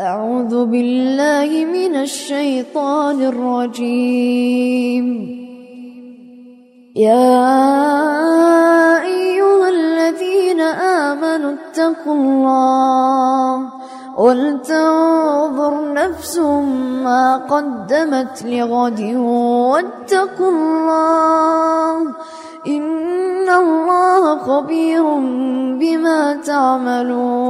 أعوذ بالله من الشيطان الرجيم. يا أيها الذين آمنوا اتقوا الله ولتنظر نفس ما قدمت لغد واتقوا الله إن الله خبير بما تعملون.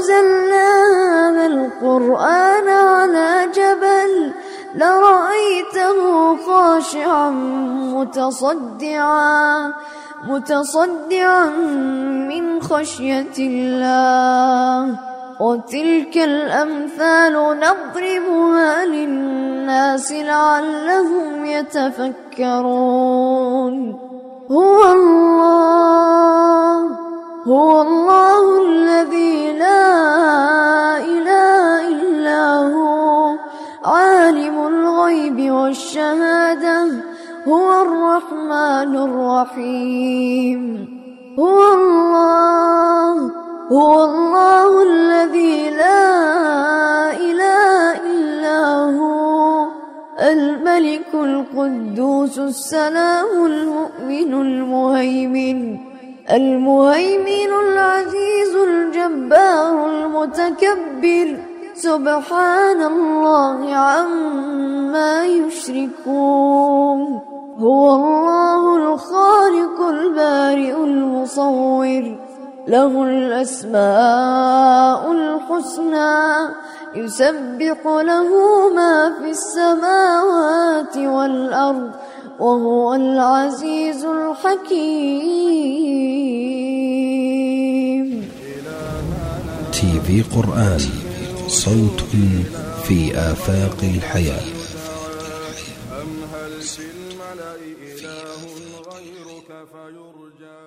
أنزلنا هذا القرآن على جبل لرأيته خاشعا متصدعا متصدعا من خشية الله. وتلك الأمثال نضربها للناس لعلهم يتفكرون. هو الله هو الله الذي لا هو الرحمن الرحيم. هو الله. هو الله الذي لا إله إلا هو. الملك القدوس السلام المؤمن المهيمن. المهيمن العزيز الجبار المتكبر. سبحان الله عما يشركون. له الأسماء الحسنى يسبح له ما في السماوات والأرض وهو العزيز الحكيم. تي في قرآن صوت في آفاق الحياة. أم هل في الملأ إله غيرك فيرجى؟